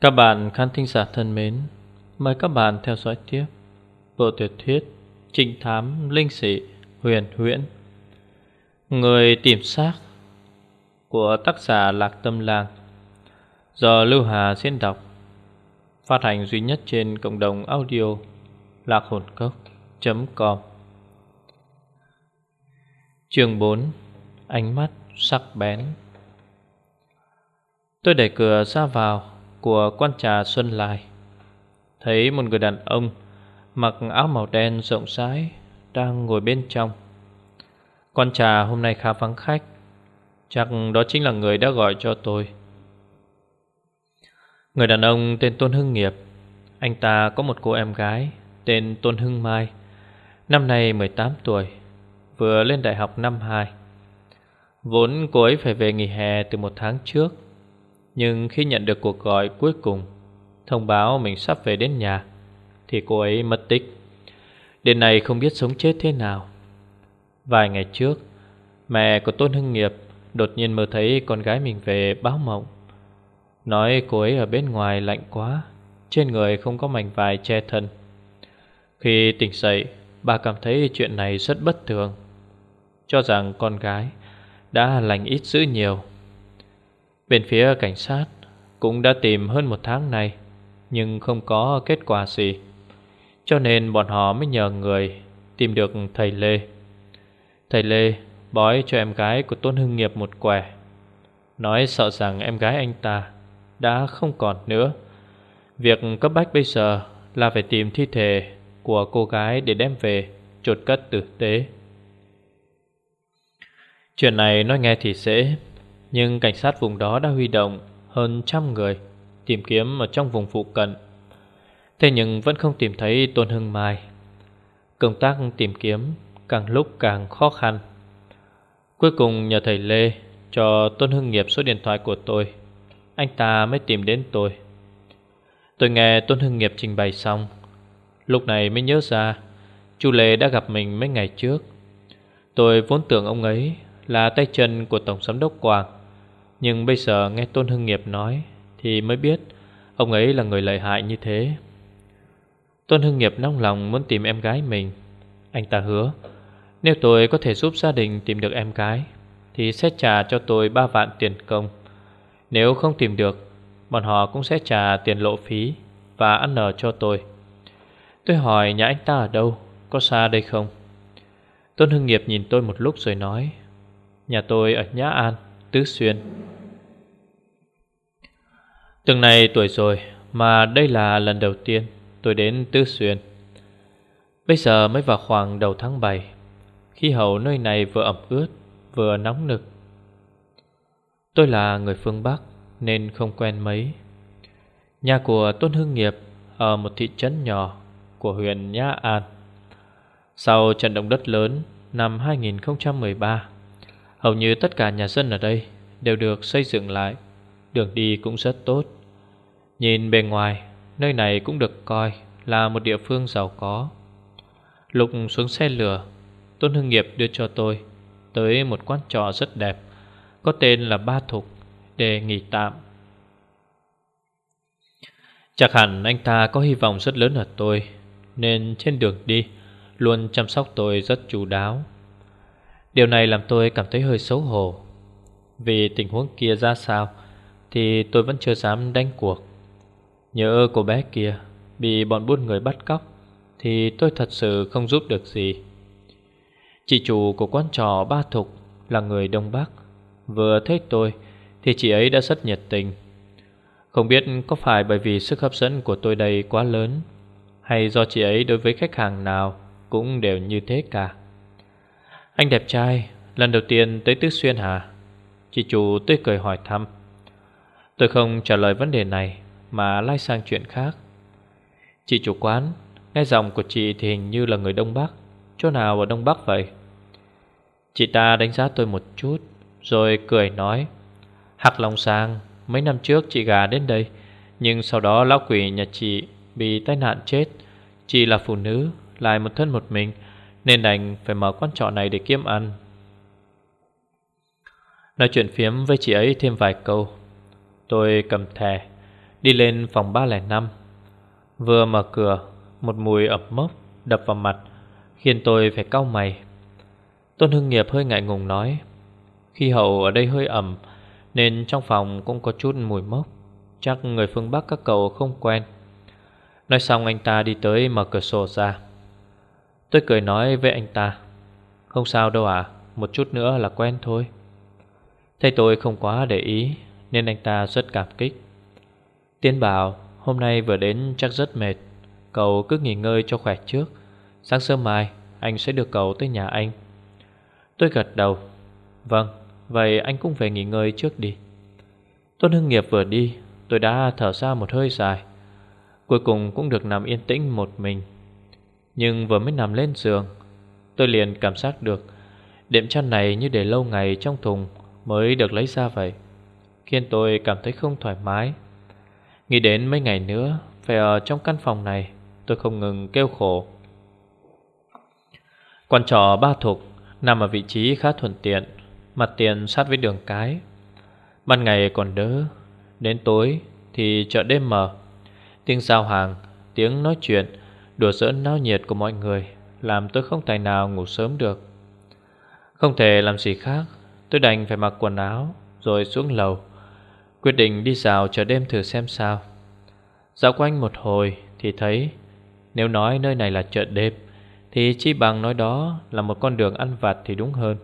Các bạn khán thính giả thân mến, mời các bạn theo dõi tiếp bộ tiểu thuyết Trinh thám linh sĩ huyền huyễn. Người tìm xác của tác giả Lạc Tâm Làng, do Lưu Hà diễn đọc phát hành duy nhất trên cộng đồng audio lạc hồn cốc.com Chương 4 Ánh mắt sắc bén. Tôi đẩy cửa ra vào của quan trà Xuân Lai. Thấy một người đàn ông Mặc áo màu đen rộng rãi Đang ngồi bên trong. Quan trà hôm nay khá vắng khách, Chắc đó chính là người đã gọi cho tôi. Người đàn ông tên Tôn Hưng Nghiệp. Anh ta có một cô em gái Tên Tôn Hưng Mai, Năm nay 18 tuổi, Vừa lên đại học năm 2 Vốn cô ấy phải về nghỉ hè từ một tháng trước nhưng khi nhận được cuộc gọi cuối cùng, Thông báo mình sắp về đến nhà, Thì cô ấy mất tích. Đến nay không biết sống chết thế nào. Vài ngày trước, Mẹ của Tôn Hưng Nghiệp Đột nhiên mơ thấy con gái mình về báo mộng. Nói cô ấy ở bên ngoài lạnh quá, Trên người không có mảnh vải che thân. Khi tỉnh dậy, Bà cảm thấy chuyện này rất bất thường. Cho rằng con gái Đã lành ít dữ nhiều. Bên phía cảnh sát cũng đã tìm hơn một tháng nay, Nhưng không có kết quả gì. Cho nên bọn họ mới nhờ người tìm được thầy Lê. Thầy Lê bói cho em gái của Tôn Hưng Nghiệp một quẻ Nói sợ rằng em gái anh ta đã không còn nữa. Việc cấp bách bây giờ là phải tìm thi thể của cô gái để đem về chuột cất tử tế. Chuyện này nói nghe thì dễ nhưng cảnh sát vùng đó đã huy động hơn trăm người tìm kiếm ở trong vùng phụ cận. Thế nhưng vẫn không tìm thấy Tôn Hưng Mai. Công tác tìm kiếm càng lúc càng khó khăn. Cuối cùng nhờ thầy Lê cho Tôn Hưng Nghiệp số điện thoại của tôi. Anh ta mới tìm đến tôi. Tôi nghe Tôn Hưng Nghiệp trình bày xong. Lúc này mới nhớ ra Chu Lê đã gặp mình mấy ngày trước. Tôi vốn tưởng ông ấy là tay chân của Tổng Giám đốc Quảng nhưng bây giờ nghe Tôn Hưng Nghiệp nói Thì mới biết Ông ấy là người lợi hại như thế. Tôn Hưng Nghiệp nóng lòng muốn tìm em gái mình. Anh ta hứa, Nếu tôi có thể giúp gia đình tìm được em gái, Thì sẽ trả cho tôi 3 vạn tiền công. Nếu không tìm được, Bọn họ cũng sẽ trả tiền lộ phí Và ăn nở cho tôi. Tôi hỏi nhà anh ta ở đâu, Có xa đây không? Tôn Hưng Nghiệp nhìn tôi một lúc rồi nói, Nhà tôi ở Nhã An. Tứ Xuyên. Từng này tuổi rồi Mà đây là lần đầu tiên tôi đến Tứ Xuyên. Bây giờ mới vào khoảng đầu tháng 7 Khí hậu nơi này vừa ẩm ướt, Vừa nóng nực. Tôi là người phương Bắc Nên không quen mấy. Nhà của Tôn Hưng Nghiệp Ở một thị trấn nhỏ Của huyện Nhã An. Sau trận động đất lớn Năm 2013 Hầu như tất cả nhà dân ở đây Đều được xây dựng lại. Đường đi cũng rất tốt. Nhìn bề ngoài, Nơi này cũng được coi là một địa phương giàu có. Lục xuống xe lửa, Tôn Hưng Nghiệp đưa cho tôi Tới một quán trọ rất đẹp, Có tên là Ba Thục, Để nghỉ tạm. Chắc hẳn anh ta có hy vọng rất lớn ở tôi, Nên trên đường đi Luôn chăm sóc tôi rất chú đáo. Điều này làm tôi cảm thấy hơi xấu hổ. Vì tình huống kia ra sao, Thì tôi vẫn chưa dám đánh cuộc. Nhớ cô bé kia Bị bọn buôn người bắt cóc, Thì tôi thật sự không giúp được gì. Chị chủ của quán trò Ba Thục Là người Đông Bắc. Vừa thấy tôi, Thì chị ấy đã rất nhiệt tình. Không biết có phải bởi vì sức hấp dẫn của tôi đây quá lớn, Hay do chị ấy đối với khách hàng nào Cũng đều như thế cả. Anh đẹp trai Lần đầu tiên tới Tứ Xuyên hả Chị chủ tươi cười hỏi thăm Tôi không trả lời vấn đề này mà lai sang chuyện khác. Chị chủ quán, nghe giọng của chị thì hình như là người Đông Bắc. Chỗ nào ở Đông Bắc vậy? Chị ta đánh giá tôi một chút, rồi cười nói. Hạc Long Sang, mấy năm trước chị gà đến đây, nhưng sau đó lão quỷ nhà chị bị tai nạn chết. Chị là phụ nữ, lại một thân một mình, nên đành phải mở quán trọ này để kiếm ăn. Nói chuyện phiếm với chị ấy thêm vài câu, Tôi cầm thẻ, Đi lên phòng 305 Vừa mở cửa, Một mùi ẩm mốc đập vào mặt, Khiến tôi phải cau mày. Tôn Hưng Nghiệp hơi ngại ngùng nói Khi hậu ở đây hơi ẩm, Nên trong phòng cũng có chút mùi mốc, Chắc người phương Bắc các cậu không quen. Nói xong anh ta đi tới mở cửa sổ ra. Tôi cười nói với anh ta. Không sao đâu à Một chút nữa là quen thôi. Thấy tôi không quá để ý, Nên anh ta rất cảm kích. Tiến bảo, Hôm nay vừa đến chắc rất mệt. Cậu cứ nghỉ ngơi cho khỏe trước. Sáng sớm mai, anh sẽ đưa cậu tới nhà anh. Tôi gật đầu. Vâng Vậy anh cũng về nghỉ ngơi trước đi. Tôn Hưng Nghiệp vừa đi, Tôi đã thở ra một hơi dài. Cuối cùng cũng được nằm yên tĩnh một mình. Nhưng vừa mới nằm lên giường Tôi liền cảm giác được Đệm chăn này như để lâu ngày trong thùng Mới được lấy ra vậy Khiến tôi cảm thấy không thoải mái. Nghĩ đến mấy ngày nữa Phải ở trong căn phòng này Tôi không ngừng kêu khổ. Quan trò ba thục Nằm ở vị trí khá thuận tiện Mặt tiền sát với đường cái. Ban ngày còn đỡ Đến tối thì chợ đêm mở. Tiếng giao hàng, tiếng nói chuyện Đùa giỡn náo nhiệt của mọi người, Làm tôi không tài nào ngủ sớm được. Không thể làm gì khác, Tôi đành phải mặc quần áo, Rồi xuống lầu, Quyết định đi dạo chợ đêm thử xem sao. Dạo quanh một hồi thì thấy, Nếu nói nơi này là chợ đêm, Thì chi bằng nói đó là một con đường ăn vặt thì đúng hơn.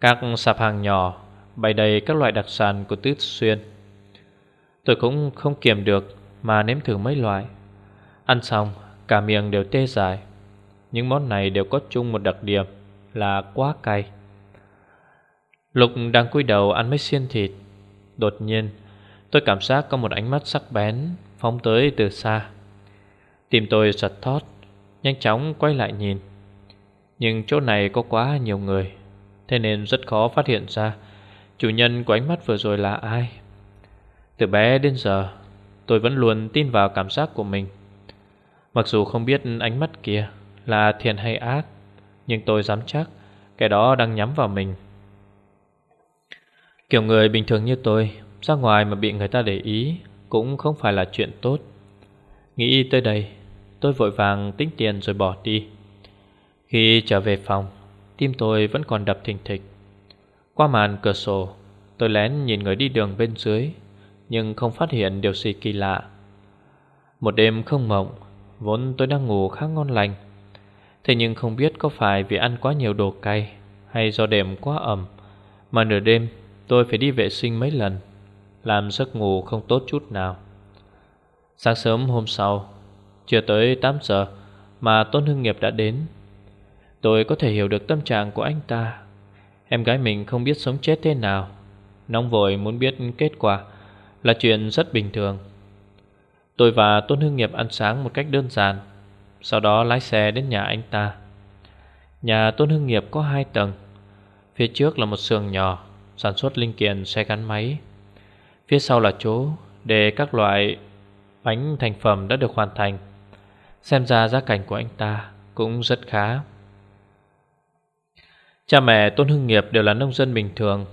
Các sạp hàng nhỏ Bày đầy các loại đặc sản của Tứ Xuyên. Tôi cũng không kiềm được Mà nếm thử mấy loại. Ăn xong cả miệng đều tê dại. Những món này đều có chung một đặc điểm Là quá cay. Lục đang cúi đầu ăn mấy xiên thịt. Đột nhiên, Tôi cảm giác có một ánh mắt sắc bén Phóng tới từ xa. Tìm tôi giật thót, Nhanh chóng quay lại nhìn. Nhưng chỗ này có quá nhiều người, Thế nên rất khó phát hiện ra Chủ nhân của ánh mắt vừa rồi là ai. Từ bé đến giờ, Tôi vẫn luôn tin vào cảm giác của mình. Mặc dù không biết ánh mắt kia Là thiện hay ác, Nhưng tôi dám chắc Cái đó đang nhắm vào mình. Kiểu người bình thường như tôi, Ra ngoài mà bị người ta để ý Cũng không phải là chuyện tốt. Nghĩ tới đây, Tôi vội vàng tính tiền rồi bỏ đi. Khi trở về phòng, Tim tôi vẫn còn đập thình thịch. Qua màn cửa sổ, Tôi lén nhìn người đi đường bên dưới, Nhưng không phát hiện điều gì kỳ lạ. Một đêm không mộng Vốn tôi đang ngủ khá ngon lành. Thế nhưng không biết có phải vì ăn quá nhiều đồ cay Hay do đêm quá ẩm Mà nửa đêm tôi phải đi vệ sinh mấy lần, Làm giấc ngủ không tốt chút nào. Sáng sớm hôm sau, Chưa tới 8 giờ Mà Tôn Hưng Nghiệp đã đến. Tôi có thể hiểu được tâm trạng của anh ta. Em gái mình không biết sống chết thế nào, Nóng vội muốn biết kết quả Là chuyện rất bình thường. Tôi và Tôn Hưng Nghiệp ăn sáng một cách đơn giản, Sau đó lái xe đến nhà anh ta. Nhà Tôn Hưng Nghiệp có hai tầng, Phía trước là một xưởng nhỏ, Sản xuất linh kiện, xe gắn máy. Phía sau là chỗ Để các loại bánh thành phẩm đã được hoàn thành. Xem ra giá cảnh của anh ta Cũng rất khá. Cha mẹ Tôn Hưng Nghiệp đều là nông dân bình thường.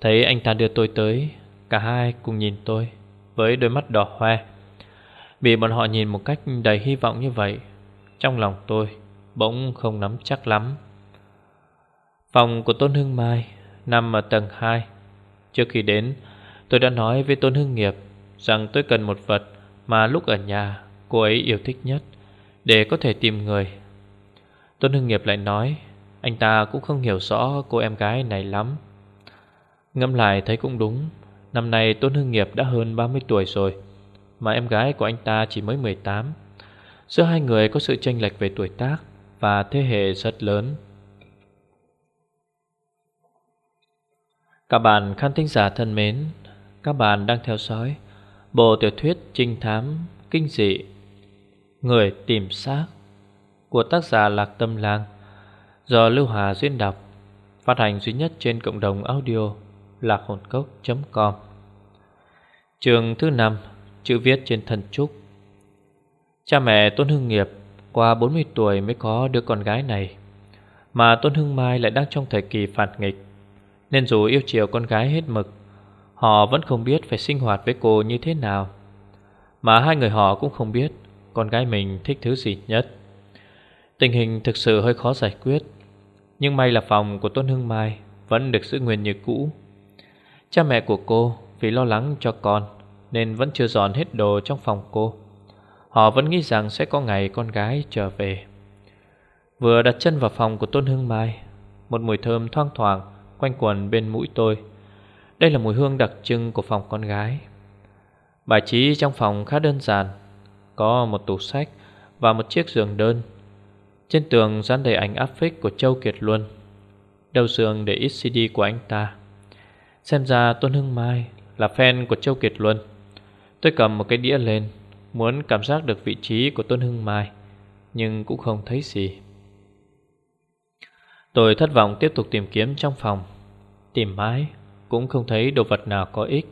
Thấy anh ta đưa tôi tới, Cả hai cùng nhìn tôi. Với đôi mắt đỏ hoe. Bị bọn họ nhìn một cách đầy hy vọng như vậy, Trong lòng tôi Bỗng không nắm chắc lắm. Phòng của Tôn Hưng Mai Nằm ở tầng 2 Trước khi đến, Tôi đã nói với Tôn Hưng Nghiệp Rằng tôi cần một vật Mà lúc ở nhà cô ấy yêu thích nhất Để có thể tìm người. Tôn Hưng Nghiệp lại nói, Anh ta cũng không hiểu rõ cô em gái này lắm. Ngâm lại thấy cũng đúng. Năm nay Tôn Hưng Nghiệp đã hơn 30 tuổi rồi, Mà em gái của anh ta chỉ mới 18 Giữa hai người có sự chênh lệch về tuổi tác Và thế hệ rất lớn. Các bạn khán thính giả thân mến, Các bạn đang theo dõi Bộ tiểu thuyết trinh thám kinh dị, Người tìm xác Của tác giả Lạc Tâm Lang Do Lưu Hà duyên đọc, Phát hành duy nhất trên cộng đồng audio lạc hồn cốc.com Trường thứ 5 Chữ viết trên thân trúc. Cha mẹ Tôn Hưng Nghiệp Qua 40 tuổi mới có đứa con gái này, Mà Tôn Hưng Mai lại đang trong thời kỳ phản nghịch, Nên dù yêu chiều con gái hết mực, Họ vẫn không biết phải sinh hoạt với cô như thế nào, Mà hai người họ cũng không biết Con gái mình thích thứ gì nhất. Tình hình thực sự hơi khó giải quyết, Nhưng may là phòng của Tôn Hưng Mai Vẫn được giữ nguyên như cũ. Cha mẹ của cô vì lo lắng cho con Nên vẫn chưa dọn hết đồ trong phòng cô. Họ vẫn nghĩ rằng sẽ có ngày con gái trở về. Vừa đặt chân vào phòng của Tôn Hưng Mai, Một mùi thơm thoang thoảng Quanh quần bên mũi tôi. Đây là mùi hương đặc trưng của phòng con gái. Bài trí trong phòng khá đơn giản, Có một tủ sách Và một chiếc giường đơn. Trên tường dán đầy ảnh áp phích của Châu Kiệt Luân. Đầu giường để ít CD của anh ta. Xem ra Tôn Hưng Mai là fan của Châu Kiệt Luân Tôi cầm một cái đĩa lên, Muốn cảm giác được vị trí của Tôn Hưng Mai, Nhưng cũng không thấy gì. Tôi thất vọng tiếp tục tìm kiếm trong phòng. Tìm mãi, Cũng không thấy đồ vật nào có ích.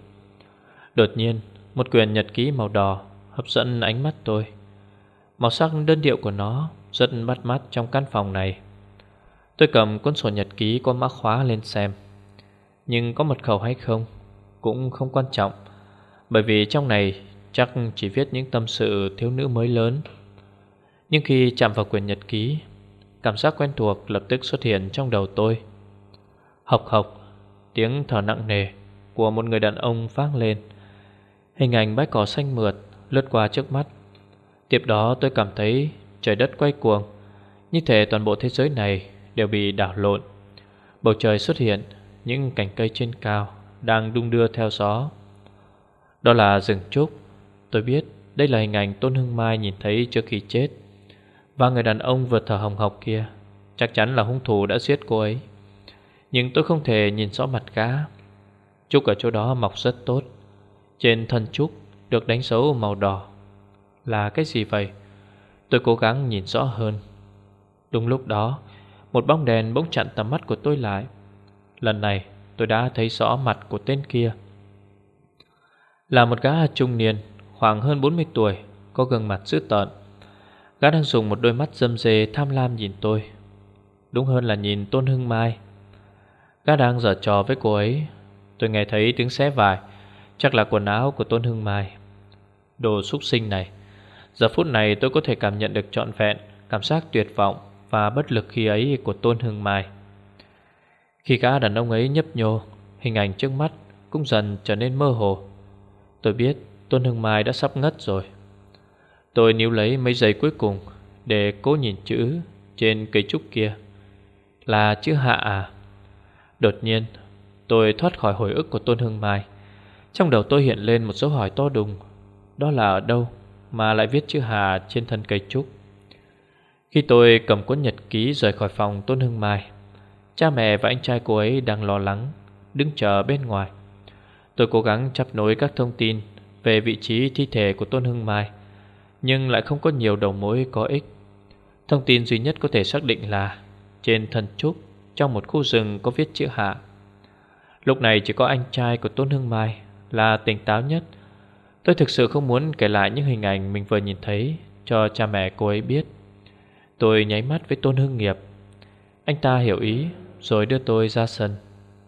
Đột nhiên, Một quyển nhật ký màu đỏ Hấp dẫn ánh mắt tôi. Màu sắc đơn điệu của nó Rất bắt mắt trong căn phòng này. Tôi cầm cuốn sổ nhật ký có mã khóa lên xem. Nhưng có mật khẩu hay không Cũng không quan trọng. Bởi vì trong này chắc chỉ viết những tâm sự thiếu nữ mới lớn. Nhưng khi chạm vào quyển nhật ký, Cảm giác quen thuộc lập tức xuất hiện trong đầu tôi. Hộc hộc Tiếng thở nặng nề Của một người đàn ông vang lên. Hình ảnh bãi cỏ xanh mượt Lướt qua trước mắt. Tiếp đó tôi cảm thấy trời đất quay cuồng. Như thể toàn bộ thế giới này Đều bị đảo lộn. Bầu trời xuất hiện những cành cây trên cao Đang đung đưa theo gió. Đó là rừng trúc. Tôi biết đây là hình ảnh Tôn Hưng Mai nhìn thấy trước khi chết. Và người đàn ông vừa thở hồng hộc kia, Chắc chắn là hung thủ đã giết cô ấy. Nhưng tôi không thể nhìn rõ mặt gã. Trúc ở chỗ đó mọc rất tốt. Trên thân trúc được đánh dấu màu đỏ. Là cái gì vậy? Tôi cố gắng nhìn rõ hơn. Đúng lúc đó, Một bóng đèn bỗng chặn tầm mắt của tôi lại. Lần này, tôi đã thấy rõ mặt của tên kia. Là một gã trung niên, Khoảng hơn 40 tuổi, Có gương mặt dữ tợn. Gã đang dùng một đôi mắt dâm dê tham lam nhìn tôi. Đúng hơn là nhìn Tôn Hưng Mai. Gã đang giở trò với cô ấy. Tôi nghe thấy tiếng xé vải, Chắc là quần áo của Tôn Hưng Mai. Đồ xúc sinh này, Giờ phút này tôi có thể cảm nhận được trọn vẹn Cảm giác tuyệt vọng Và bất lực khi ấy của Tôn Hưng Mai. Khi gã đàn ông ấy nhấp nhô, Hình ảnh trước mắt cũng dần trở nên mơ hồ. Tôi biết Tôn Hưng Mai đã sắp ngất rồi. Tôi níu lấy mấy giây cuối cùng Để cố nhìn chữ trên cây trúc kia. Là chữ hạ à? Đột nhiên, Tôi thoát khỏi hồi ức của Tôn hưng Mai. Trong đầu tôi hiện lên một dấu hỏi to đùng. Đó là ở đâu Mà lại viết chữ Hà trên thân cây trúc? Khi tôi cầm cuốn nhật ký rời khỏi phòng Tôn hưng Mai Cha mẹ và anh trai cô ấy đang lo lắng, Đứng chờ bên ngoài Tôi cố gắng chấp nối các thông tin Về vị trí thi thể của Tôn Hưng Mai, nhưng lại không có nhiều đầu mối có ích. Thông tin duy nhất có thể xác định là trên thần trúc trong một khu rừng có viết chữ hạ. Lúc này chỉ có anh trai của Tôn Hưng Mai là tỉnh táo nhất. Tôi thực sự không muốn kể lại những hình ảnh mình vừa nhìn thấy cho cha mẹ cô ấy biết. Tôi nháy mắt với Tôn Hưng Nghiệp. Anh ta hiểu ý rồi đưa tôi ra sân,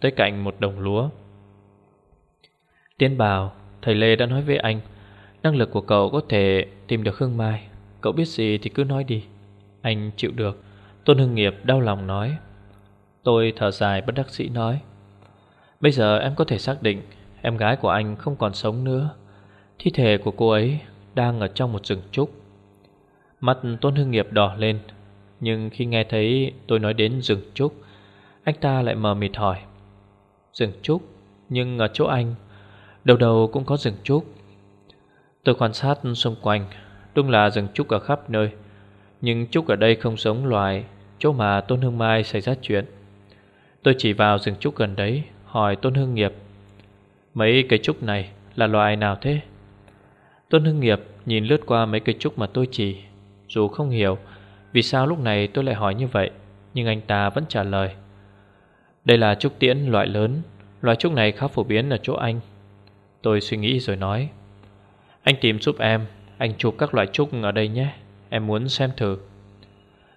tới cạnh một đồng lúa. Tiến bảo, thầy Lê đã nói với anh Năng lực của cậu có thể tìm được Hương Mai. Cậu biết gì thì cứ nói đi. Anh chịu được. Tôn Hưng Nghiệp đau lòng nói Tôi thở dài bất đắc sĩ nói Bây giờ em có thể xác định Em gái của anh không còn sống nữa. Thi thể của cô ấy Đang ở trong một rừng trúc Mắt Tôn Hưng Nghiệp đỏ lên Nhưng khi nghe thấy tôi nói đến rừng trúc anh ta lại mờ mịt hỏi. Rừng trúc Nhưng ở chỗ anh Đầu đầu cũng có rừng trúc Tôi quan sát xung quanh, Đúng là rừng trúc ở khắp nơi. Nhưng trúc ở đây không giống loài Chỗ mà Tôn Hương Mai xảy ra chuyện. Tôi chỉ vào rừng trúc gần đấy, Hỏi Tôn Hương Nghiệp, Mấy cây trúc này là loài nào thế? Tôn hưng Nghiệp nhìn lướt qua mấy cây trúc mà tôi chỉ, Dù không hiểu Vì sao lúc này tôi lại hỏi như vậy, Nhưng anh ta vẫn trả lời đây là trúc tiễn loại lớn. Loại trúc này khá phổ biến ở chỗ anh. Tôi suy nghĩ rồi nói, anh tìm giúp em. Anh chụp các loại trúc ở đây nhé. Em muốn xem thử.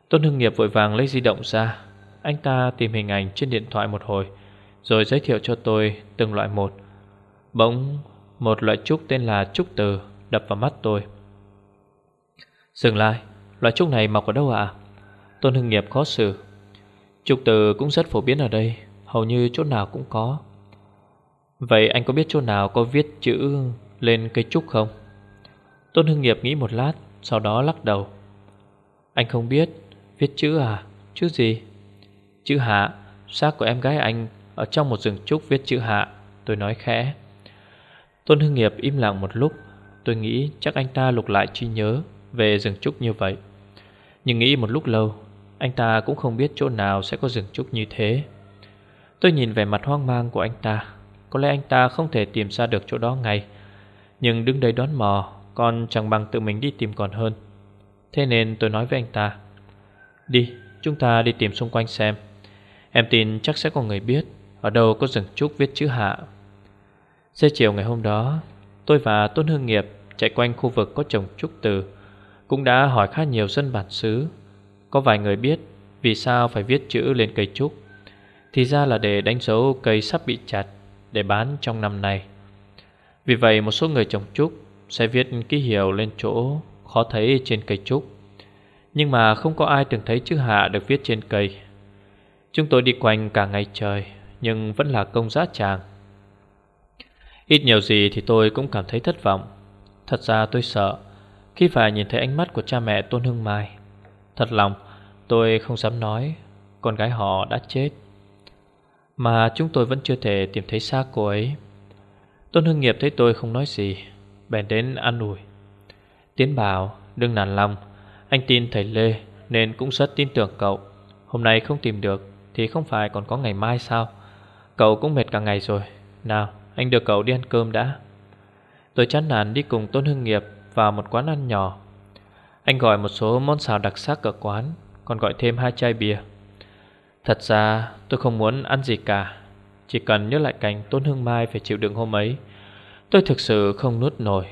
Tôn Hưng Nghiệp vội vàng lấy di động ra. Anh ta tìm hình ảnh trên điện thoại một hồi, Rồi giới thiệu cho tôi từng loại một. Bỗng, một loại trúc tên là trúc từ đập vào mắt tôi. Dừng lại. Loại trúc này mọc ở đâu ạ? Tôn Hưng Nghiệp khó xử. Trục từ cũng rất phổ biến ở đây, Hầu như chỗ nào cũng có Vậy anh có biết chỗ nào có viết chữ lên cây trúc không? Tôn Hưng Nghiệp nghĩ một lát, Sau đó lắc đầu Anh không biết, Viết chữ à? Chữ gì? Chữ hạ Xác của em gái anh Ở trong một rừng trúc viết chữ hạ, Tôi nói khẽ Tôn Hưng Nghiệp im lặng một lúc, Tôi nghĩ chắc anh ta lục lại trí nhớ Về rừng trúc như vậy Nhưng nghĩ một lúc lâu anh ta cũng không biết chỗ nào sẽ có rừng trúc như thế. Tôi nhìn vẻ mặt hoang mang của anh ta. Có lẽ anh ta không thể tìm ra được chỗ đó ngay. Nhưng đứng đây đón mò Còn chẳng bằng tự mình đi tìm còn hơn. Thế nên tôi nói với anh ta Đi, chúng ta đi tìm xung quanh xem. Em tin chắc sẽ có người biết Ở đâu có rừng trúc viết chữ hạ. Xế chiều ngày hôm đó Tôi và Tôn Hương Nghiệp chạy quanh khu vực có trồng trúc từ Cũng đã hỏi khá nhiều dân bản xứ. Có vài người biết Vì sao phải viết chữ lên cây trúc. Thì ra là để đánh dấu cây sắp bị chặt, Để bán trong năm nay. Vì vậy, một số người trồng trúc Sẽ viết ký hiệu lên chỗ khó thấy trên cây trúc. Nhưng mà không có ai từng thấy chữ hạ được viết trên cây. Chúng tôi đi quanh cả ngày trời, Nhưng vẫn là công giá tràng. Ít nhiều gì thì tôi cũng cảm thấy thất vọng. Thật ra tôi sợ Khi phải nhìn thấy ánh mắt của cha mẹ Tôn Hưng Mai. Thật lòng, tôi không dám nói, Con gái họ đã chết. Mà chúng tôi vẫn chưa thể tìm thấy xác cô ấy. Tôn Hưng Nghiệp thấy tôi không nói gì, Bèn đến ăn ủi. Tiến bảo, đừng nản lòng, Anh tin thầy Lê Nên cũng rất tin tưởng cậu. Hôm nay không tìm được Thì không phải còn có ngày mai sao? Cậu cũng mệt cả ngày rồi. Nào, anh đưa cậu đi ăn cơm đã. Tôi chán nản đi cùng Tôn Hưng Nghiệp Vào một quán ăn nhỏ. Anh gọi một số món xào đặc sắc ở quán, Còn gọi thêm hai chai bia. Thật ra, tôi không muốn ăn gì cả. Chỉ cần nhớ lại cảnh Tôn hương Mai phải chịu đựng hôm ấy. Tôi thực sự không nuốt nổi.